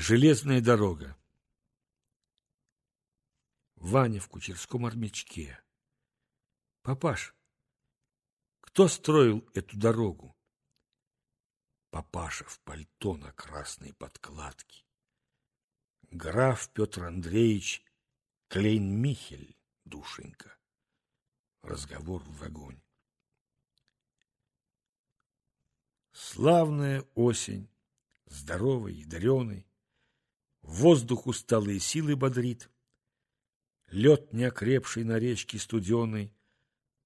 Железная дорога. Ваня в кучерском армячке. Папаш, кто строил эту дорогу? Папаша в пальто на красной подкладке. Граф Петр Андреевич Клейн-Михель, душенька. Разговор в вагоне. Славная осень, здоровый, ядреный, Воздух усталые силы бодрит, Лед, неокрепший на речке студеной,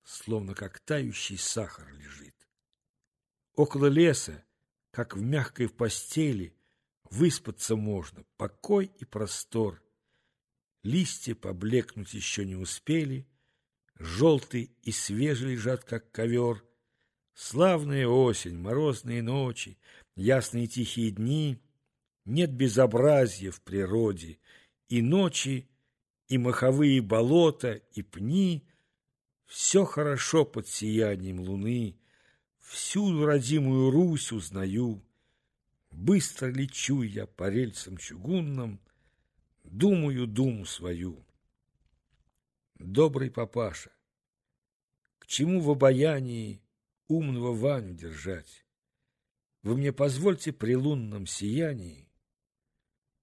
Словно как тающий сахар лежит. Около леса, как в мягкой постели, Выспаться можно, покой и простор. Листья поблекнуть еще не успели, Желтый и свежий лежат, как ковер. Славная осень, морозные ночи, Ясные тихие дни — нет безобразия в природе, и ночи, и маховые болота, и пни. Все хорошо под сиянием луны, Всю родимую Русь узнаю. Быстро лечу я по рельсам чугунным, Думаю думу свою. Добрый папаша, К чему в обаянии умного Ваню держать? Вы мне позвольте при лунном сиянии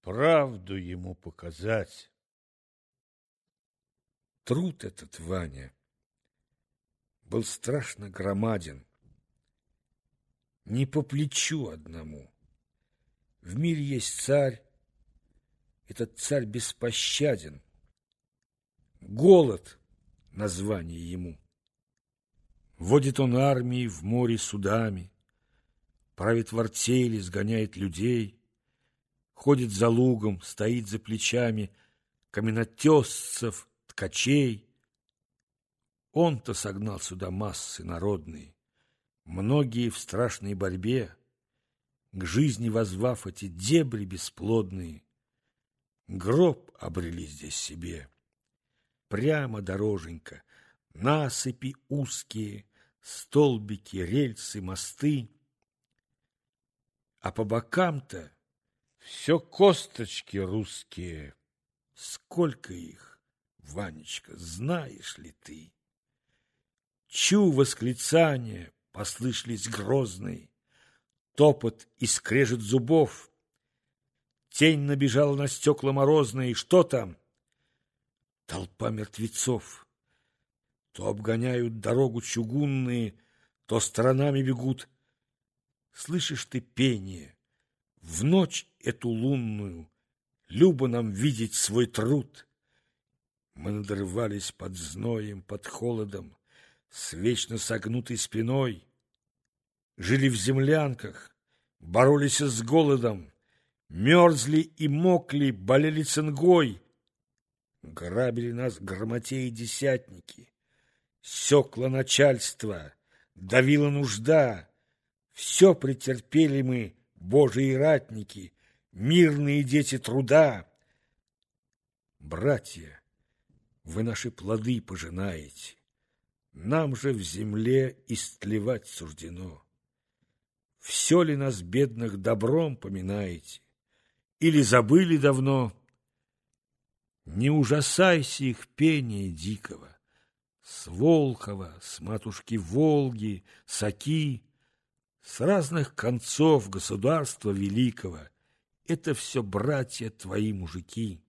правду ему показать. Труд этот, Ваня, был страшно громаден. Не по плечу одному. В мире есть царь, этот царь беспощаден. Голод — название ему. Водит он армии в море судами, правит в артели, сгоняет людей — ходит за лугом, стоит за плечами каменотесцев, ткачей. Он-то согнал сюда массы народные, многие в страшной борьбе, к жизни возвав эти дебри бесплодные, гроб обрели здесь себе. Прямо дороженька, насыпи узкие, столбики, рельсы, мосты, а по бокам-то все косточки русские. Сколько их, Ванечка, знаешь ли ты? Чу восклицания послышались грозные, Топот и скрежет зубов. Тень набежала на стекла морозные. Что там? Толпа мертвецов. То обгоняют дорогу чугунные, То сторонами бегут. Слышишь ты пение? В ночь эту лунную Любо нам видеть свой труд. Мы надрывались под зноем, под холодом, С вечно согнутой спиной. Жили в землянках, боролись с голодом, Мерзли и мокли, болели цингой. Грабили нас грамотеи десятники, Секло начальство, давила нужда. Все претерпели мы, Божьи ратники, мирные дети труда. Братья, вы наши плоды пожинаете, нам же в земле истлевать суждено. Все ли нас, бедных, добром поминаете? Или забыли давно? Не ужасайся их пения дикого, С Волхова, с матушки Волги, с Оки, с разных концов государства великого. Это все братья твои мужики.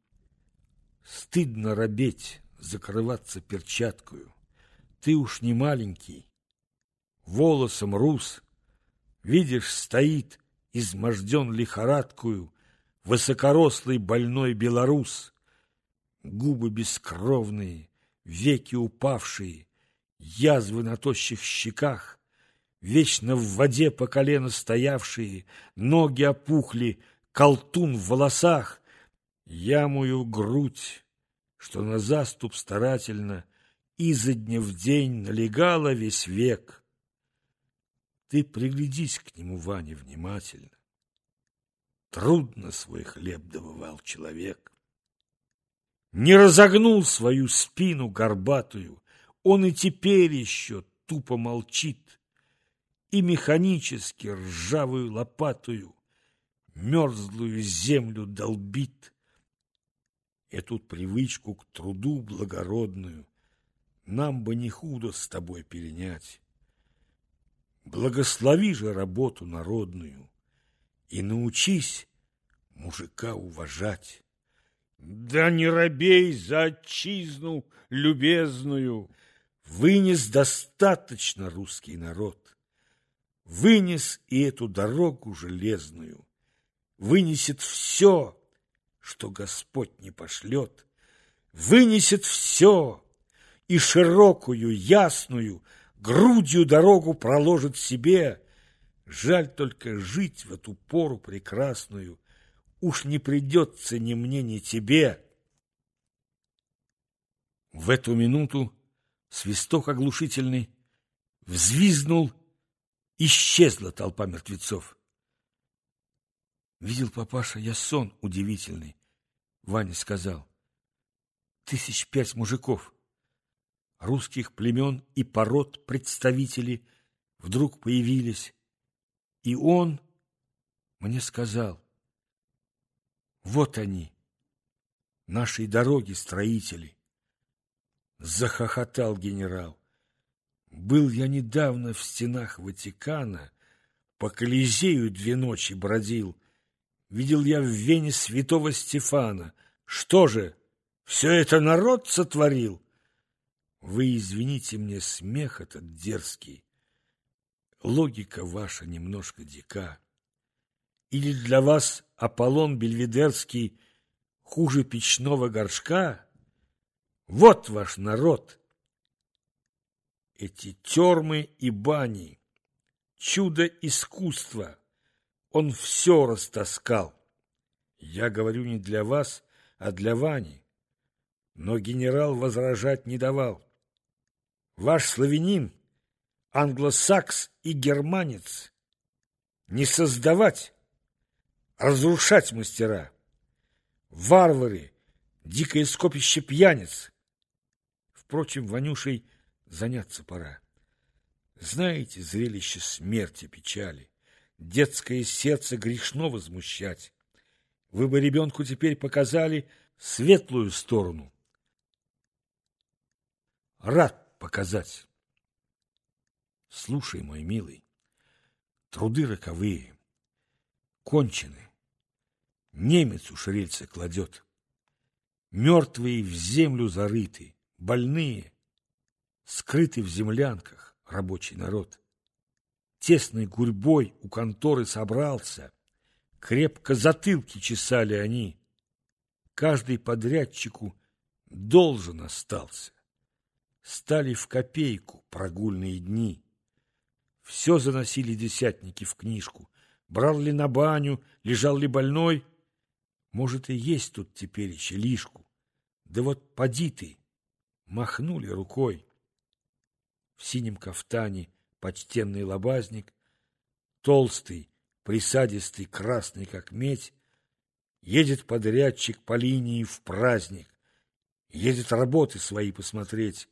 Стыдно робеть, закрываться перчаткою. Ты уж не маленький, волосом рус. Видишь, стоит, изможден лихорадкую, Высокорослый больной белорус. Губы бескровные, веки упавшие, Язвы на тощих щеках, вечно в воде по колено стоявшие, ноги опухли, колтун в волосах, ямую грудь, что на заступ старательно изо дня в день налегала весь век. Ты приглядись к нему, Ваня, внимательно. Трудно свой хлеб добывал человек. Не разогнул свою спину горбатую, он и теперь еще тупо молчит, и механически ржавую лопатую мерзлую землю долбит. Эту привычку к труду благородную нам бы не худо с тобой перенять. Благослови же работу народную и научись мужика уважать. Да не робей за отчизну любезную, Вынес достаточно русский народ, Вынес и эту дорогу железную, Вынесет все, что Господь не пошлет, Вынесет все, и широкую, ясную, Грудью дорогу проложит себе. Жаль только жить в эту пору прекрасную, Уж не придется ни мне, ни тебе. В эту минуту свисток оглушительный взвизнул, исчезла толпа мертвецов. Видел папаша я сон удивительный. Ваня сказал, тысяч пять мужиков, русских племен и пород представители вдруг появились, и он мне сказал, вот они, нашей дороги строители. Захохотал генерал. Был я недавно в стенах Ватикана, по Колизею две ночи бродил. Видел я в Вене святого Стефана. Что же, все это народ сотворил? Вы извините мне смех этот дерзкий. Логика ваша немножко дика. Или для вас Аполлон Бельведерский хуже печного горшка? Вот ваш народ! Эти термы и бани, чудо искусства, он все растаскал. Я говорю не для вас, а для Вани. Но генерал возражать не давал. Ваш славянин, англосакс и германец, не создавать, разрушать мастера. Варвары, дикое скопище пьяниц. Впрочем, Ванюшей заняться пора. Знаете, зрелище смерти, печали, детское сердце грешно возмущать. Вы бы ребенку теперь показали светлую сторону. Рад показать. Слушай, мой милый, труды роковые, кончены. Немец уж рельсы кладет. Мертвые в землю зарыты, больные, скрыты в землянках рабочий народ. Тесной гурьбой у конторы собрался, крепко затылки чесали они. Каждый подрядчику должен остался. Стали в копейку прогульные дни. Все заносили десятники в книжку. Брал ли на баню, лежал ли больной, может, и есть тут теперь еще лишку. Да вот поди ты, махнули рукой. В синем кафтане почтенный лобазник, толстый, присадистый, красный, как медь, едет подрядчик по линии в праздник, едет работы свои посмотреть.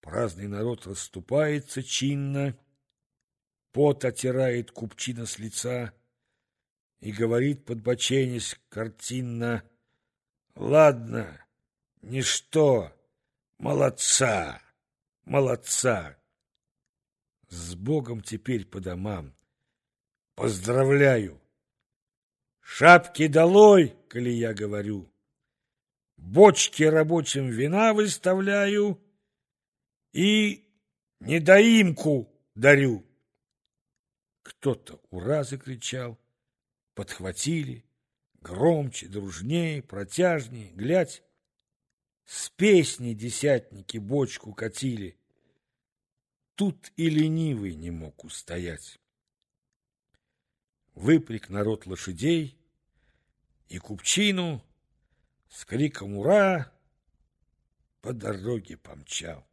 Праздный народ расступается чинно, пот отирает купчина с лица, и говорит, подбоченясь картинно, «Ладно, ничто, молодца, молодца! С Богом теперь по домам! Поздравляю! Шапки долой, коли я говорю! Бочки рабочим вина выставляю и недоимку дарю!» Кто-то «Ура!» закричал, подхватили, громче, дружнее, протяжнее, глядь, с песней десятники бочку катили. Тут и ленивый не мог устоять. Выпряг народ лошадей, и купчину с криком «Ура!» по дороге помчал.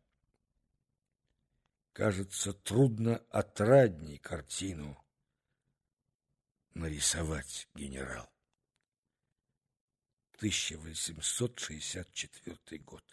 Кажется, трудно отрадней картину нарисовать генерал. 1864 год.